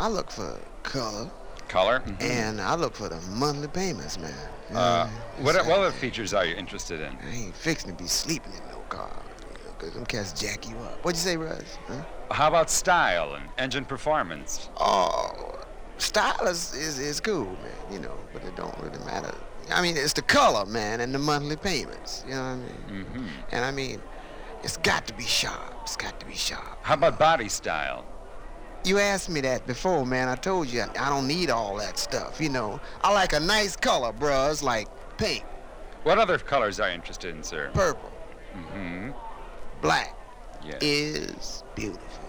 I look for color, Color? Mhm. and I look for the monthly payments, man. Uh, what, what other features are you interested in? I ain't fixing to be sleeping in no car. Cause them cats jack you up. What'd you say, Russ? Huh? How about style and engine performance? Oh, style is, is, is cool, man, you know, but it don't really matter. I mean, it's the color, man, and the monthly payments, you know what I mean? hmm And I mean, it's got to be sharp. It's got to be sharp. How about body style? You asked me that before, man. I told you I, don't need all that stuff, you know. I like a nice color, bruh. It's like pink, What other colors are you interested in, sir? purple, Mm-hmm. black Yes. is beautiful.